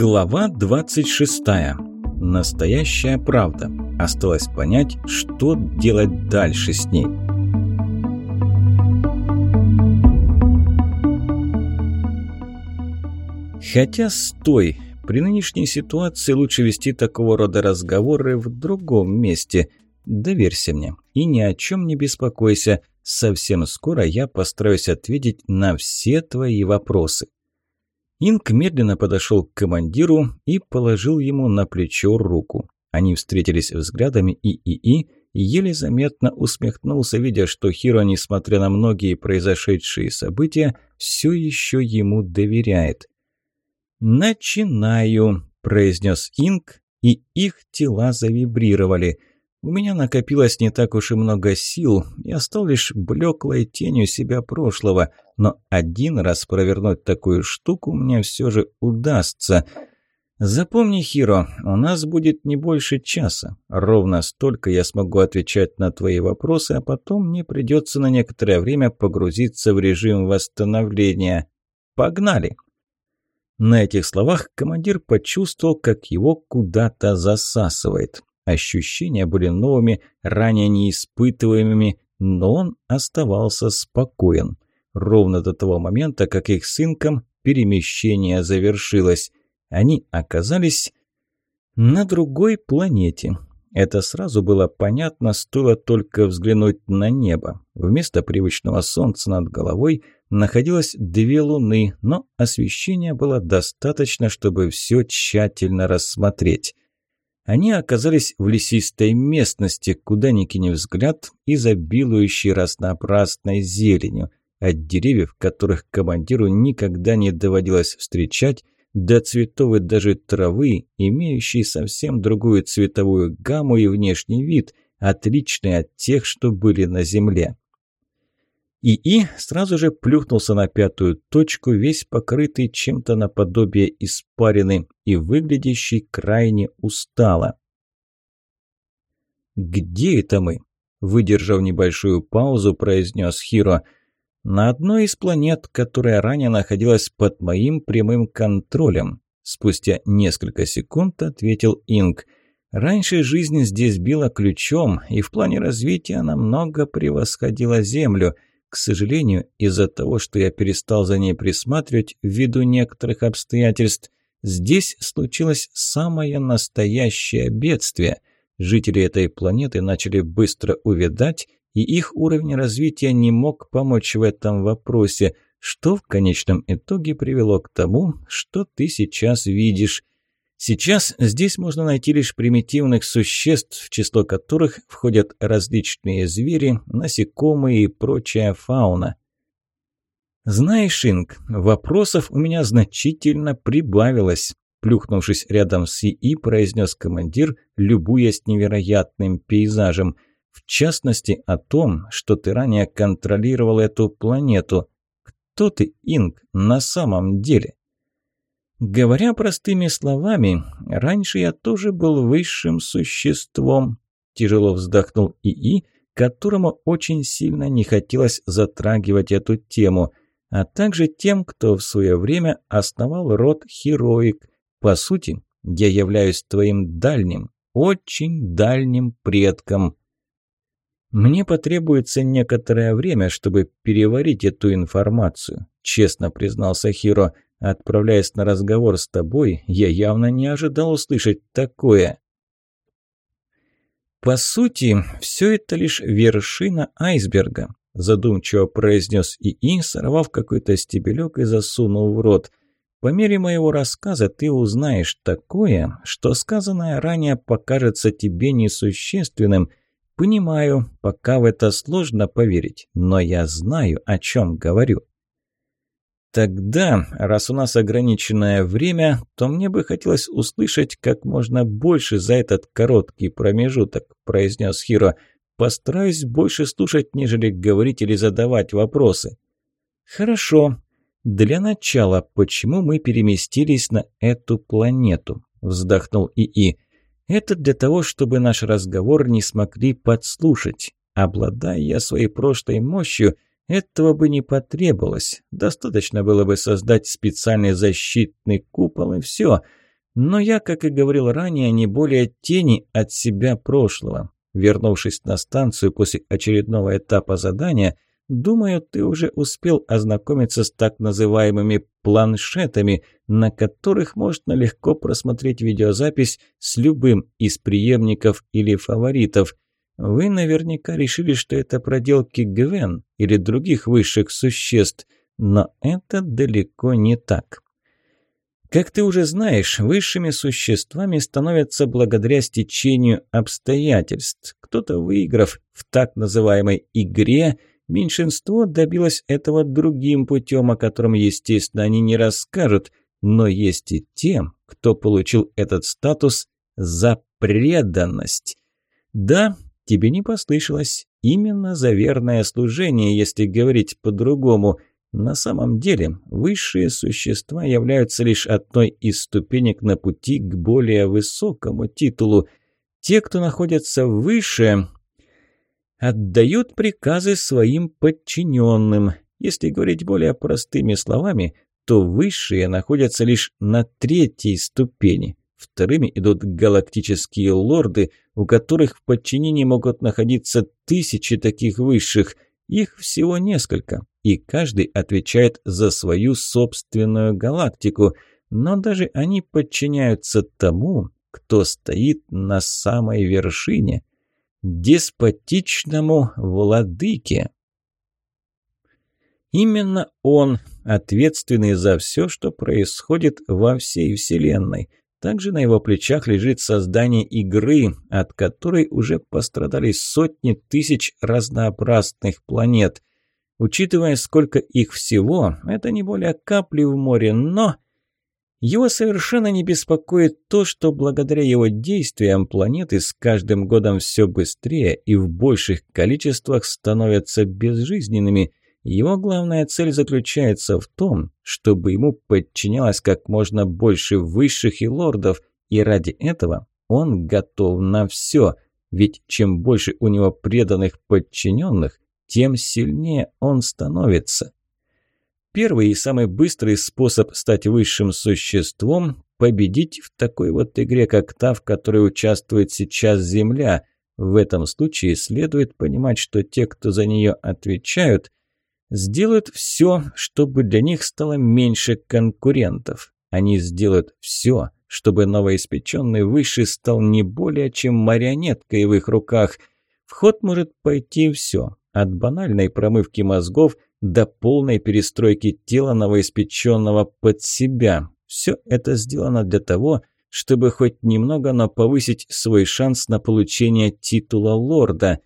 Глава 26. Настоящая правда. Осталось понять, что делать дальше с ней. Хотя стой, при нынешней ситуации лучше вести такого рода разговоры в другом месте. Доверься мне и ни о чем не беспокойся. Совсем скоро я постараюсь ответить на все твои вопросы. Инк медленно подошел к командиру и положил ему на плечо руку. Они встретились взглядами, и ИИ еле заметно усмехнулся, видя, что Хиро, несмотря на многие произошедшие события, все еще ему доверяет. «Начинаю», – произнес Инк, и их тела завибрировали – у меня накопилось не так уж и много сил, я стал лишь блеклой тенью себя прошлого, но один раз провернуть такую штуку мне все же удастся. Запомни, Хиро, у нас будет не больше часа. Ровно столько я смогу отвечать на твои вопросы, а потом мне придется на некоторое время погрузиться в режим восстановления. Погнали! На этих словах командир почувствовал, как его куда-то засасывает. Ощущения были новыми, ранее неиспытываемыми, но он оставался спокоен. Ровно до того момента, как их с Инком перемещение завершилось. Они оказались на другой планете. Это сразу было понятно, стоило только взглянуть на небо. Вместо привычного солнца над головой находилось две луны, но освещения было достаточно, чтобы все тщательно рассмотреть. Они оказались в лесистой местности, куда ни кинь взгляд, изобилующей разнообразной зеленью. От деревьев, которых командиру никогда не доводилось встречать, до цветов и даже травы, имеющей совсем другую цветовую гамму и внешний вид, отличный от тех, что были на земле. ИИ сразу же плюхнулся на пятую точку, весь покрытый чем-то наподобие испарины и выглядящий крайне устало. «Где это мы?» – выдержав небольшую паузу, произнес Хиро. «На одной из планет, которая ранее находилась под моим прямым контролем». Спустя несколько секунд ответил Инг. «Раньше жизнь здесь била ключом, и в плане развития намного превосходила Землю». К сожалению, из-за того, что я перестал за ней присматривать ввиду некоторых обстоятельств, здесь случилось самое настоящее бедствие. Жители этой планеты начали быстро увядать, и их уровень развития не мог помочь в этом вопросе, что в конечном итоге привело к тому, что ты сейчас видишь. Сейчас здесь можно найти лишь примитивных существ, в число которых входят различные звери, насекомые и прочая фауна. «Знаешь, Инг, вопросов у меня значительно прибавилось», плюхнувшись рядом с ИИ, произнес командир, любуясь невероятным пейзажем. «В частности, о том, что ты ранее контролировал эту планету. Кто ты, Инг, на самом деле?» Говоря простыми словами, раньше я тоже был высшим существом. Тяжело вздохнул ИИ, которому очень сильно не хотелось затрагивать эту тему, а также тем, кто в свое время основал род Хероик. По сути, я являюсь твоим дальним, очень дальним предком. Мне потребуется некоторое время, чтобы переварить эту информацию, честно признался Хиро. Отправляясь на разговор с тобой, я явно не ожидал услышать такое. По сути, все это лишь вершина айсберга, задумчиво произнес ИИ, сорвав какой-то стебелек и засунул в рот. По мере моего рассказа ты узнаешь такое, что сказанное ранее покажется тебе несущественным. Понимаю, пока в это сложно поверить, но я знаю, о чем говорю. Тогда, раз у нас ограниченное время, то мне бы хотелось услышать как можно больше за этот короткий промежуток, произнес Хиро. Постараюсь больше слушать, нежели говорить или задавать вопросы. Хорошо. Для начала, почему мы переместились на эту планету? Вздохнул ИИ. Это для того, чтобы наш разговор не смогли подслушать. Обладая своей прошлой мощью – этого бы не потребовалось. Достаточно было бы создать специальный защитный купол и все. Но я, как и говорил ранее, не более тени от себя прошлого. Вернувшись на станцию после очередного этапа задания, думаю, ты уже успел ознакомиться с так называемыми планшетами, на которых можно легко просмотреть видеозапись с любым из преемников или фаворитов. Вы наверняка решили, что это проделки Гвен или других высших существ, но это далеко не так. Как ты уже знаешь, высшими существами становятся благодаря стечению обстоятельств. Кто-то, выиграв в так называемой «игре», меньшинство добилось этого другим путем, о котором, естественно, они не расскажут, но есть и те, кто получил этот статус за преданность. Да, тебе не послышалось, именно за верное служение, если говорить по-другому – на самом деле, высшие существа являются лишь одной из ступенек на пути к более высокому титулу. Те, кто находится выше, отдают приказы своим подчиненным. Если говорить более простыми словами, то высшие находятся лишь на третьей ступени. Вторыми идут галактические лорды, у которых в подчинении могут находиться тысячи таких высших. Их всего несколько и каждый отвечает за свою собственную галактику, но даже они подчиняются тому, кто стоит на самой вершине – деспотичному владыке. Именно он ответственный за все, что происходит во всей Вселенной. Также на его плечах лежит создание игры, от которой уже пострадали сотни тысяч разнообразных планет. Учитывая, сколько их всего, это не более капли в море, но... Его совершенно не беспокоит то, что благодаря его действиям планеты с каждым годом все быстрее и в больших количествах становятся безжизненными. Его главная цель заключается в том, чтобы ему подчинялось как можно больше высших и лордов, и ради этого он готов на все, ведь чем больше у него преданных подчиненных, тем сильнее он становится. Первый и самый быстрый способ стать высшим существом – победить в такой вот игре, как та, в которой участвует сейчас Земля. В этом случае следует понимать, что те, кто за нее отвечают, сделают все, чтобы для них стало меньше конкурентов. Они сделают все, чтобы новоиспеченный высший стал не более чем марионеткой в их руках. В ход может пойти все, от банальной промывки мозгов до полной перестройки тела новоиспеченного под себя. Все это сделано для того, чтобы хоть немного, но повысить свой шанс на получение титула лорда.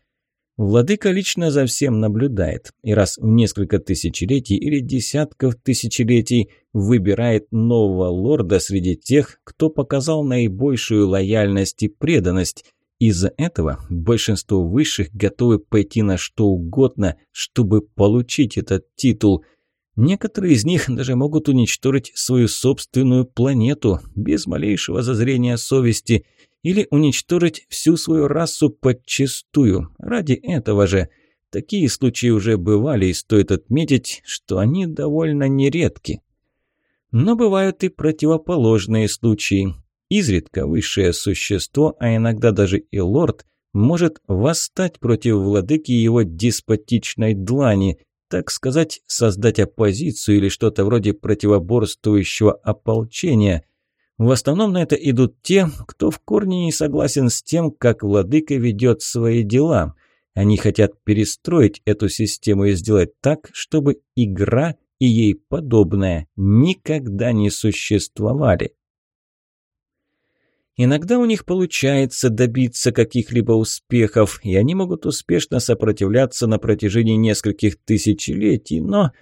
Владыка лично за всем наблюдает, и раз в несколько тысячелетий или десятков тысячелетий выбирает нового лорда среди тех, кто показал наибольшую лояльность и преданность. Из-за этого большинство высших готовы пойти на что угодно, чтобы получить этот титул. Некоторые из них даже могут уничтожить свою собственную планету без малейшего зазрения совести или уничтожить всю свою расу подчистую. Ради этого же такие случаи уже бывали, и стоит отметить, что они довольно нередки. Но бывают и противоположные случаи. Изредка высшее существо, а иногда даже и лорд, может восстать против владыки его деспотичной длани, так сказать, создать оппозицию или что-то вроде противоборствующего ополчения. В основном на это идут те, кто в корне не согласен с тем, как владыка ведет свои дела. Они хотят перестроить эту систему и сделать так, чтобы игра и ей подобное никогда не существовали. Иногда у них получается добиться каких-либо успехов, и они могут успешно сопротивляться на протяжении нескольких тысячелетий, но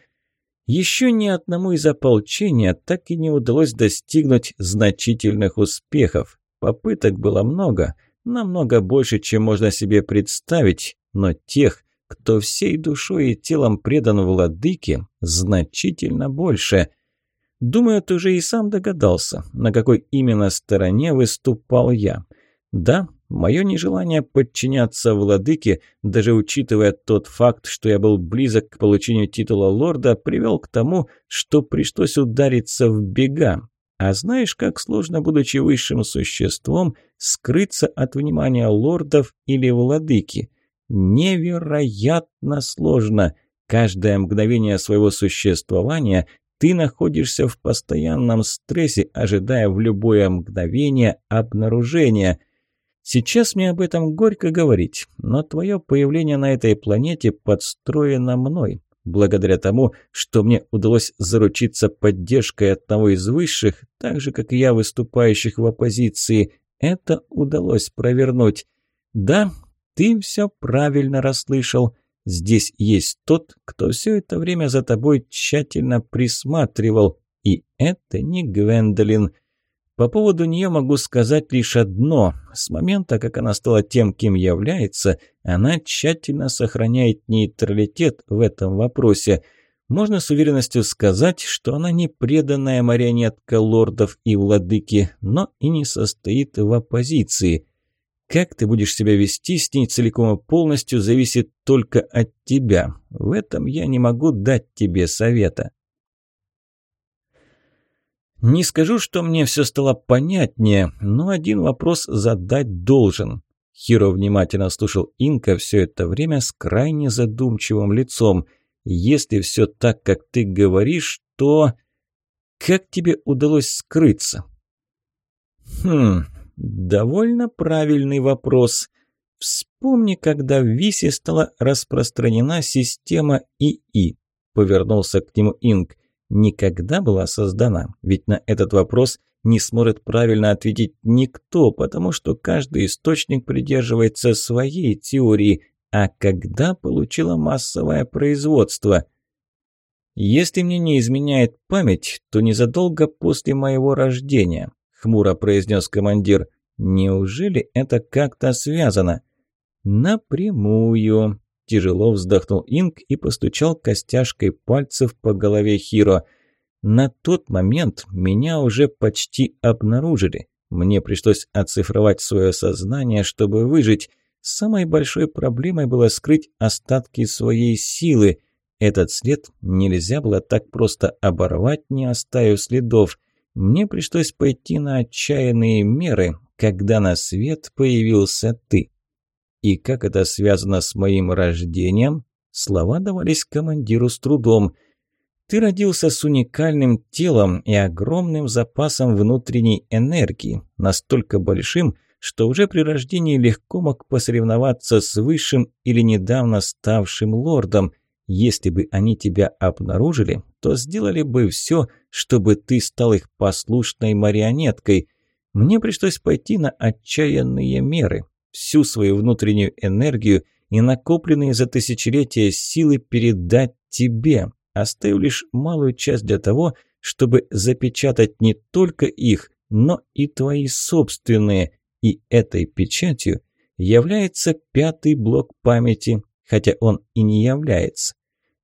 еще ни одному из ополчения так и не удалось достигнуть значительных успехов. Попыток было много, намного больше, чем можно себе представить, но тех, кто всей душой и телом предан владыке, значительно больше – Думаю, ты уже и сам догадался, на какой именно стороне выступал я. Да, мое нежелание подчиняться владыке, даже учитывая тот факт, что я был близок к получению титула лорда, привел к тому, что пришлось удариться в бега. А знаешь, как сложно, будучи высшим существом, скрыться от внимания лордов или владыки? Невероятно сложно. Каждое мгновение своего существования ты находишься в постоянном стрессе, ожидая в любое мгновение обнаружения. Сейчас мне об этом горько говорить, но твое появление на этой планете подстроено мной, благодаря тому, что мне удалось заручиться поддержкой одного из высших, так же, как и я, выступающих в оппозиции, это удалось провернуть. Да, ты все правильно расслышал. Здесь есть тот, кто все это время за тобой тщательно присматривал. И это не Гвендолин. По поводу нее могу сказать лишь одно. С момента, как она стала тем, кем является, она тщательно сохраняет нейтралитет в этом вопросе. Можно с уверенностью сказать, что она не преданная марионетка лордов и владыки, но и не состоит в оппозиции. Как ты будешь себя вести с ней целиком и полностью зависит только от тебя. В этом я не могу дать тебе совета. Не скажу, что мне все стало понятнее, но один вопрос задать должен. Хиро внимательно слушал Инка все это время с крайне задумчивым лицом. Если все так, как ты говоришь, то... Как тебе удалось скрыться? Хм, Довольно правильный вопрос. Вспомни, когда в Висе стала распространена система ИИ. Повернулся к нему Инг. Никогда была создана, ведь на этот вопрос не сможет правильно ответить никто, потому что каждый источник придерживается своей теории, а когда получила массовое производство – если мне не изменяет память, то незадолго после моего рождения хмуро произнес командир. «Неужели это как-то связано?» «Напрямую», – тяжело вздохнул Инг и постучал костяшкой пальцев по голове Хиро. «На тот момент меня уже почти обнаружили. Мне пришлось оцифровать свое сознание, чтобы выжить. Самой большой проблемой было скрыть остатки своей силы. Этот след нельзя было так просто оборвать, не оставив следов». Мне пришлось пойти на отчаянные меры, когда на свет появился ты. И как это связано с моим рождением? Слова давались командиру с трудом. Ты родился с уникальным телом и огромным запасом внутренней энергии, настолько большим, что уже при рождении легко мог посоревноваться с высшим или недавно ставшим лордом. Если бы они тебя обнаружили, то сделали бы все, чтобы ты стал их послушной марионеткой. Мне пришлось пойти на отчаянные меры, всю свою внутреннюю энергию и накопленные за тысячелетия силы передать тебе, оставив лишь малую часть для того, чтобы запечатать не только их, но и твои собственные. И этой печатью является пятый блок памяти, хотя он и не является.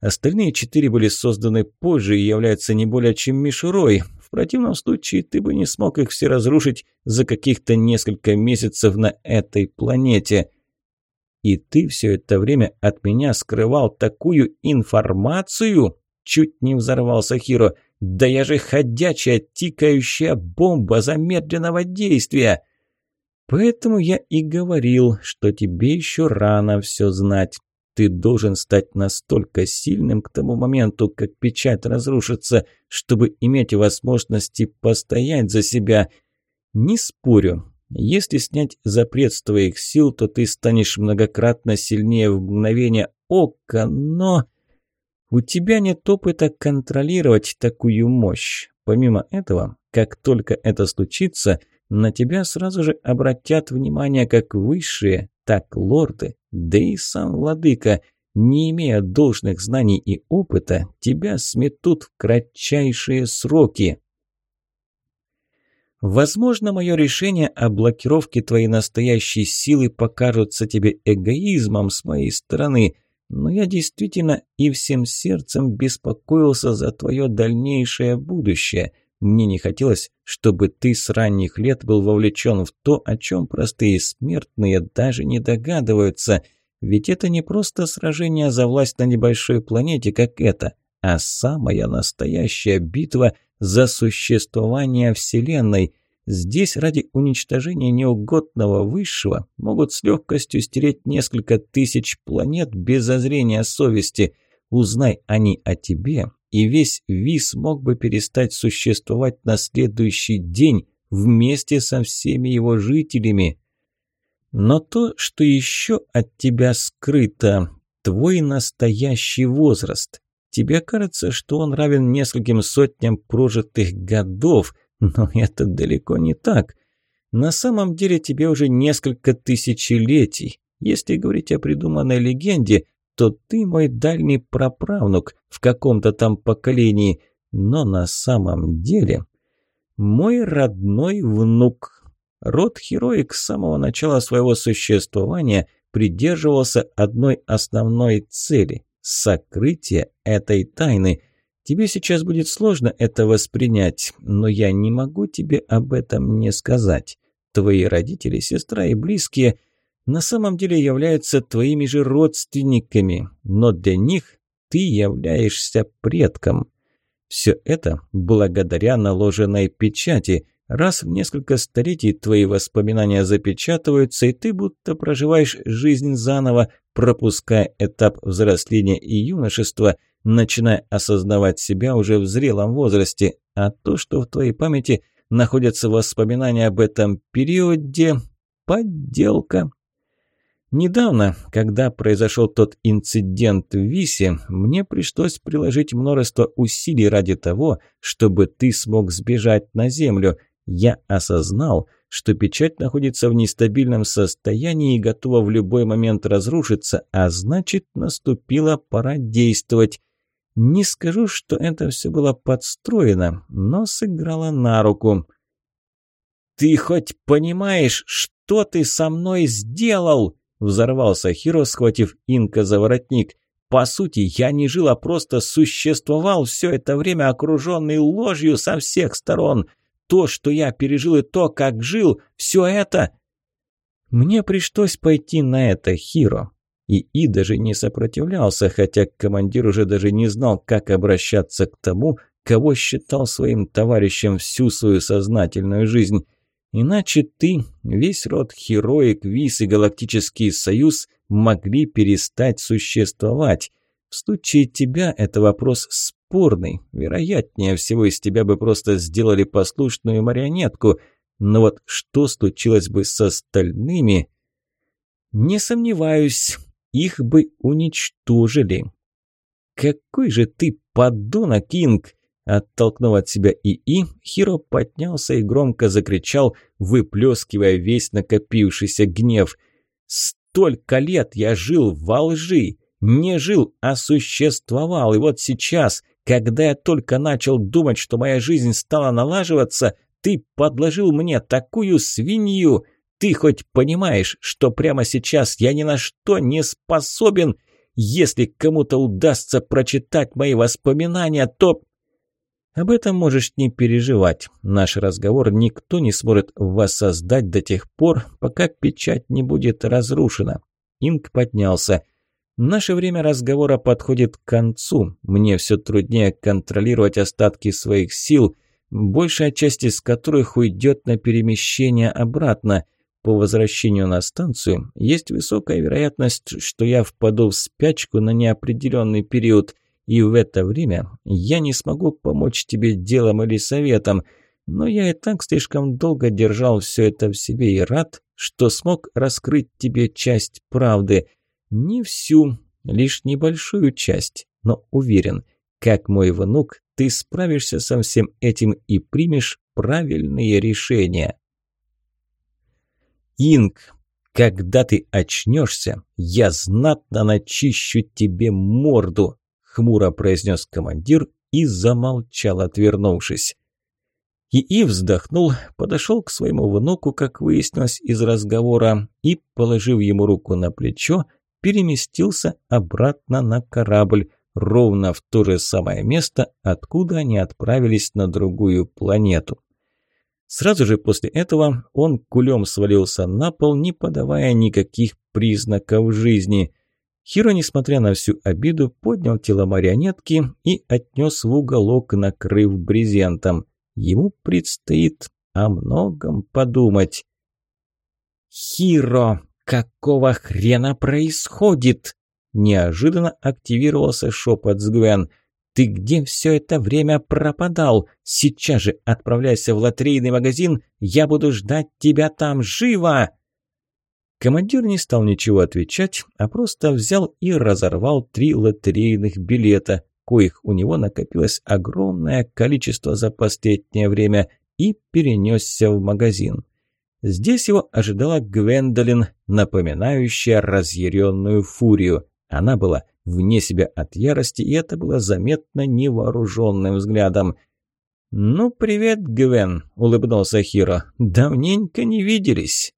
Остальные четыре были созданы позже и являются не более чем мишурой. В противном случае ты бы не смог их все разрушить за каких-то несколько месяцев на этой планете. И ты все это время от меня скрывал такую информацию? Чуть не взорвался Хиро. Да я же ходячая, тикающая бомба замедленного действия. Поэтому я и говорил, что тебе еще рано все знать. Ты должен стать настолько сильным к тому моменту, как печать разрушится, чтобы иметь возможности постоять за себя. Не спорю. Если снять запрет с твоих сил, то ты станешь многократно сильнее в мгновение ока, но... У тебя нет опыта контролировать такую мощь. Помимо этого, как только это случится, на тебя сразу же обратят внимание как высшие, так лорды, да и сам владыка, не имея должных знаний и опыта, тебя сметут в кратчайшие сроки. Возможно, мое решение о блокировке твоей настоящей силы покажется тебе эгоизмом с моей стороны, но я действительно и всем сердцем беспокоился за твое дальнейшее будущее – мне не хотелось, чтобы ты с ранних лет был вовлечен в то, о чем простые смертные даже не догадываются. Ведь это не просто сражение за власть на небольшой планете, как это, а самая настоящая битва за существование Вселенной. Здесь ради уничтожения неугодного высшего могут с легкостью стереть несколько тысяч планет без зазрения совести. Узнай они о тебе, и весь Вис мог бы перестать существовать на следующий день вместе со всеми его жителями. Но то, что еще от тебя скрыто, твой настоящий возраст. Тебе кажется, что он равен нескольким сотням прожитых годов, но это далеко не так. На самом деле тебе уже несколько тысячелетий. Если говорить о придуманной легенде, то ты мой дальний праправнук в каком-то там поколении, но на самом деле мой родной внук. Род Хероик с самого начала своего существования придерживался одной основной цели – сокрытия этой тайны. Тебе сейчас будет сложно это воспринять, но я не могу тебе об этом не сказать. Твои родители, сестра и близкие – на самом деле являются твоими же родственниками, но для них ты являешься предком. Все это благодаря наложенной печати. Раз в несколько столетий твои воспоминания запечатываются, и ты будто проживаешь жизнь заново, пропуская этап взросления и юношества, начиная осознавать себя уже в зрелом возрасте. А то, что в твоей памяти находятся воспоминания об этом периоде – подделка. Недавно, когда произошел тот инцидент в Висе, мне пришлось приложить множество усилий ради того, чтобы ты смог сбежать на землю. Я осознал, что печать находится в нестабильном состоянии и готова в любой момент разрушиться, а значит, наступила пора действовать. Не скажу, что это все было подстроено, но сыграло на руку. «Ты хоть понимаешь, что ты со мной сделал?» Взорвался Хиро, схватив Инка за воротник. «По сути, я не жил, а просто существовал все это время, окруженный ложью со всех сторон. То, что я пережил и то, как жил, все это...» Мне пришлось пойти на это, Хиро. И И даже не сопротивлялся, хотя командир уже даже не знал, как обращаться к тому, кого считал своим товарищем всю свою сознательную жизнь. Иначе ты, весь род Хероик, Вис и Галактический Союз могли перестать существовать. В случае тебя это вопрос спорный. Вероятнее всего, из тебя бы просто сделали послушную марионетку. Но вот что случилось бы с остальными? Не сомневаюсь, их бы уничтожили. Какой же ты подонок, Кинг! Оттолкнув от себя ИИ, Хиро поднялся и громко закричал, выплескивая весь накопившийся гнев. «Столько лет я жил во лжи! Не жил, а существовал! И вот сейчас, когда я только начал думать, что моя жизнь стала налаживаться, ты подложил мне такую свинью! Ты хоть понимаешь, что прямо сейчас я ни на что не способен? Если кому-то удастся прочитать мои воспоминания, то об этом можешь не переживать. Наш разговор никто не сможет воссоздать до тех пор, пока печать не будет разрушена. Инк поднялся. Наше время разговора подходит к концу. Мне все труднее контролировать остатки своих сил, большая часть из которых уйдет на перемещение обратно. По возвращению на станцию есть высокая вероятность, что я впаду в спячку на неопределенный период – и в это время я не смогу помочь тебе делом или советом, но я и так слишком долго держал все это в себе и рад, что смог раскрыть тебе часть правды. Не всю, лишь небольшую часть, но уверен, как мой внук, ты справишься со всем этим и примешь правильные решения. Инг, когда ты очнешься, я знатно начищу тебе морду хмуро произнес командир и замолчал, отвернувшись. И вздохнул, подошел к своему внуку, как выяснилось из разговора, и, положив ему руку на плечо, переместился обратно на корабль, ровно в то же самое место, откуда они отправились на другую планету. Сразу же после этого он кулем свалился на пол, не подавая никаких признаков жизни. Хиро, несмотря на всю обиду, поднял тело марионетки и отнес в уголок, накрыв брезентом. Ему предстоит о многом подумать. «Хиро, какого хрена происходит?» Неожиданно активировался шепот с Гвен. «Ты где все это время пропадал? Сейчас же отправляйся в лотерейный магазин, я буду ждать тебя там живо!» Командир не стал ничего отвечать, а просто взял и разорвал три лотерейных билета, коих у него накопилось огромное количество за последнее время, и перенесся в магазин. Здесь его ожидала Гвендолин, напоминающая разъяренную фурию. Она была вне себя от ярости, и это было заметно невооруженным взглядом. «Ну, привет, Гвен», – улыбнулся Хиро. «Давненько не виделись».